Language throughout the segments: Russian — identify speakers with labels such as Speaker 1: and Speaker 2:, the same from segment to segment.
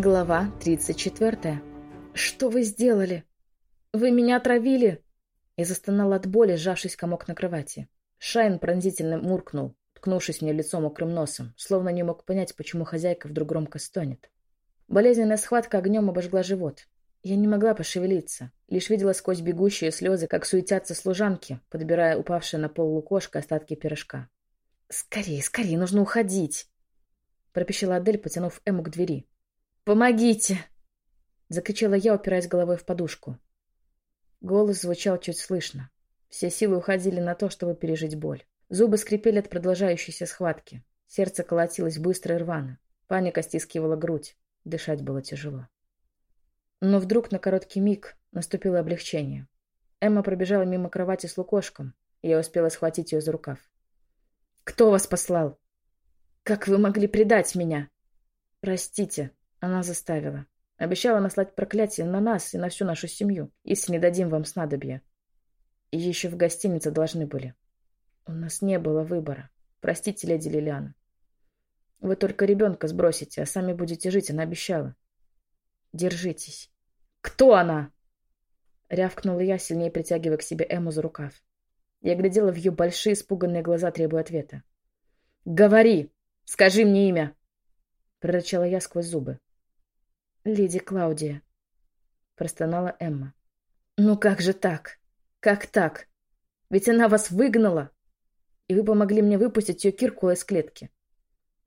Speaker 1: Глава 34. «Что вы сделали? Вы меня отравили!» Я застонала от боли, сжавшись комок на кровати. Шайн пронзительно муркнул, ткнувшись мне лицом мокрым носом, словно не мог понять, почему хозяйка вдруг громко стонет. Болезненная схватка огнем обожгла живот. Я не могла пошевелиться, лишь видела сквозь бегущие слезы, как суетятся служанки, подбирая упавшие на пол лукошко остатки пирожка. «Скорее, скорее, нужно уходить!» пропищала Адель, потянув Эму к двери. «Помогите!» — закричала я, упираясь головой в подушку. Голос звучал чуть слышно. Все силы уходили на то, чтобы пережить боль. Зубы скрипели от продолжающейся схватки. Сердце колотилось быстро и рвано. Паника стискивала грудь. Дышать было тяжело. Но вдруг на короткий миг наступило облегчение. Эмма пробежала мимо кровати с лукошком, и я успела схватить ее за рукав. «Кто вас послал? Как вы могли предать меня?» «Простите», она заставила. Обещала наслать проклятие на нас и на всю нашу семью, если не дадим вам снадобья. И еще в гостинице должны были. У нас не было выбора. Простите, леди Лилиана. Вы только ребенка сбросите, а сами будете жить, она обещала. Держитесь. Кто она? Рявкнула я, сильнее притягивая к себе Эму за рукав. Я глядела в ее большие испуганные глаза, требуя ответа. «Говори! Скажи мне имя!» Прорычала я сквозь зубы. «Леди Клаудия», — простонала Эмма. «Ну как же так? Как так? Ведь она вас выгнала, и вы помогли мне выпустить ее Киркула из клетки.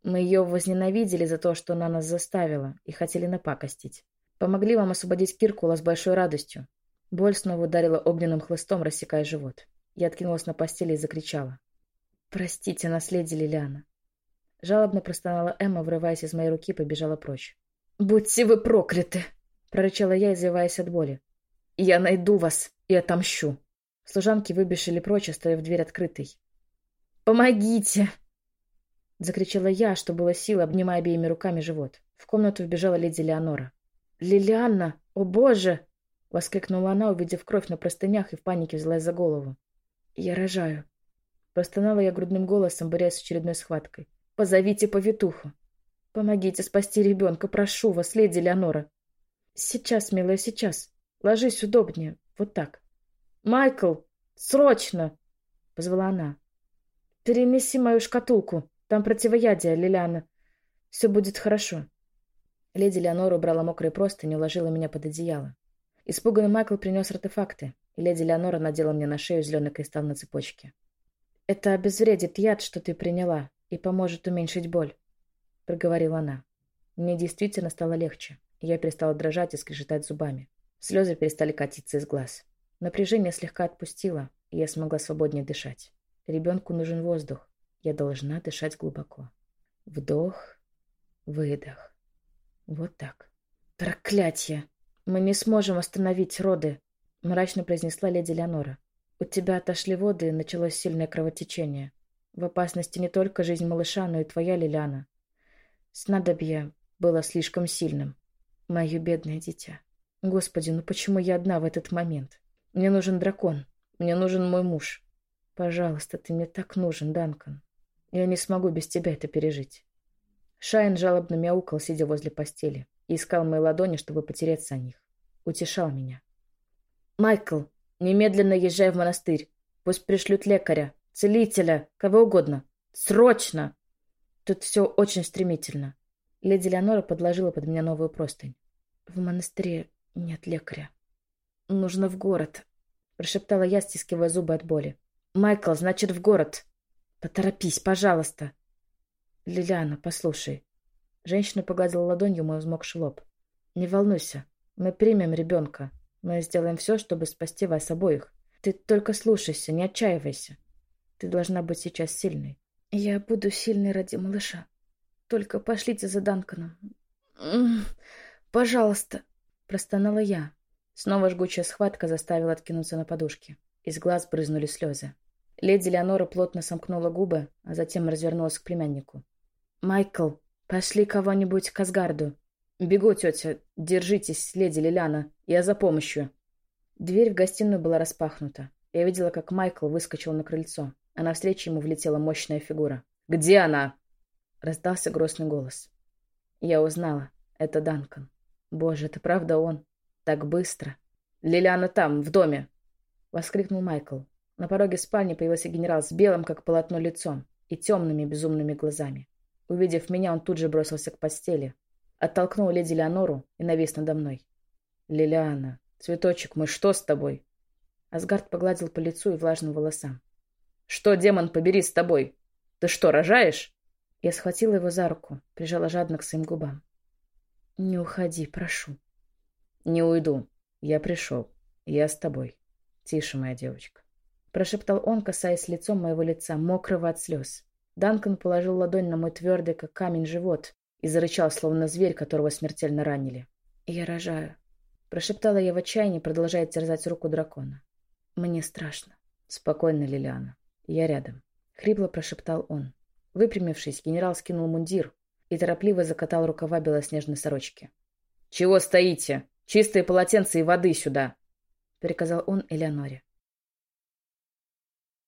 Speaker 1: Мы ее возненавидели за то, что она нас заставила, и хотели напакостить. Помогли вам освободить Киркула с большой радостью. Боль снова ударила огненным хлыстом, рассекая живот. Я откинулась на постели и закричала. «Простите, наследие Лилиана». Жалобно простонала Эмма, врываясь из моей руки, побежала прочь. «Будьте вы прокляты!» — прорычала я, извиваясь от боли. «Я найду вас и отомщу!» Служанки выбежали прочь, оставив дверь открытой. «Помогите!» — закричала я, что было сил, обнимая обеими руками живот. В комнату вбежала леди Леонора. «Лилианна! О боже!» — воскликнула она, увидев кровь на простынях и в панике взялась за голову. «Я рожаю!» Простонала я грудным голосом, борясь с очередной схваткой. «Позовите повитуху!» Помогите спасти ребенка, прошу вас, леди Леонора. Сейчас, милая, сейчас. Ложись удобнее. Вот так. Майкл, срочно! Позвала она. Перенеси мою шкатулку. Там противоядие, Лилиана. Все будет хорошо. Леди Леонора убрала мокрые простыни и уложила меня под одеяло. Испуганный Майкл принес артефакты, и леди Леонора надела мне на шею зеленый кристалл на цепочке. «Это обезвредит яд, что ты приняла, и поможет уменьшить боль проговорила она. Мне действительно стало легче. Я перестала дрожать и скрежетать зубами. Слезы перестали катиться из глаз. Напряжение слегка отпустило, и я смогла свободнее дышать. Ребенку нужен воздух. Я должна дышать глубоко. Вдох, выдох. Вот так. «Проклятье! Мы не сможем остановить роды!» — мрачно произнесла леди Леонора. «У тебя отошли воды, и началось сильное кровотечение. В опасности не только жизнь малыша, но и твоя Лилиана. Снадобье было слишком сильным. Мое бедное дитя. Господи, ну почему я одна в этот момент? Мне нужен дракон. Мне нужен мой муж. Пожалуйста, ты мне так нужен, Данкан. Я не смогу без тебя это пережить. Шайн жалобно мяукал, сидя возле постели, и искал мои ладони, чтобы потереться о них. Утешал меня. «Майкл, немедленно езжай в монастырь. Пусть пришлют лекаря, целителя, кого угодно. Срочно!» Тут все очень стремительно. Леди Леонора подложила под меня новую простынь. В монастыре нет лекаря. Нужно в город, прошептала я, стискивая зубы от боли. Майкл, значит, в город. Поторопись, пожалуйста. Лилиана, послушай. Женщина погладила ладонью мой взмокший лоб. Не волнуйся, мы примем ребенка. Мы сделаем все, чтобы спасти вас обоих. Ты только слушайся, не отчаивайся. Ты должна быть сейчас сильной. Я буду сильной ради малыша. Только пошлите за Данканом. Пожалуйста, простонала я. Снова жгучая схватка заставила откинуться на подушке. Из глаз брызнули слезы. Леди Леонора плотно сомкнула губы, а затем развернулась к племяннику. «Майкл, пошли кого-нибудь к Асгарду». «Бегу, тетя. Держитесь, леди Лилиана. Я за помощью». Дверь в гостиную была распахнута. Я видела, как Майкл выскочил на крыльцо а навстречу ему влетела мощная фигура. «Где она?» — раздался грозный голос. Я узнала. Это Данкан. Боже, это правда он. Так быстро. Лилиана там, в доме. Воскликнул Майкл. На пороге спальни появился генерал с белым, как полотно, лицом и темными безумными глазами. Увидев меня, он тут же бросился к постели. Оттолкнул леди Леонору и навис надо мной. «Лилиана, цветочек мой, что с тобой?» Асгард погладил по лицу и влажным волосам. «Что, демон, побери с тобой? Ты что, рожаешь?» Я схватила его за руку, прижала жадно к своим губам. «Не уходи, прошу». «Не уйду. Я пришел. Я с тобой. Тише, моя девочка». Прошептал он, касаясь лицом моего лица, мокрого от слез. Данкан положил ладонь на мой твердый, как камень, живот и зарычал, словно зверь, которого смертельно ранили. «Я рожаю», — прошептала я в отчаянии, продолжая терзать руку дракона. «Мне страшно». «Спокойно, Лилиана. Я рядом», — хрипло прошептал он. Выпрямившись, генерал скинул мундир и торопливо закатал рукава белоснежной сорочки. «Чего стоите? Чистые полотенца и воды сюда!» — приказал он Элеоноре.